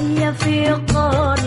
علي في قرى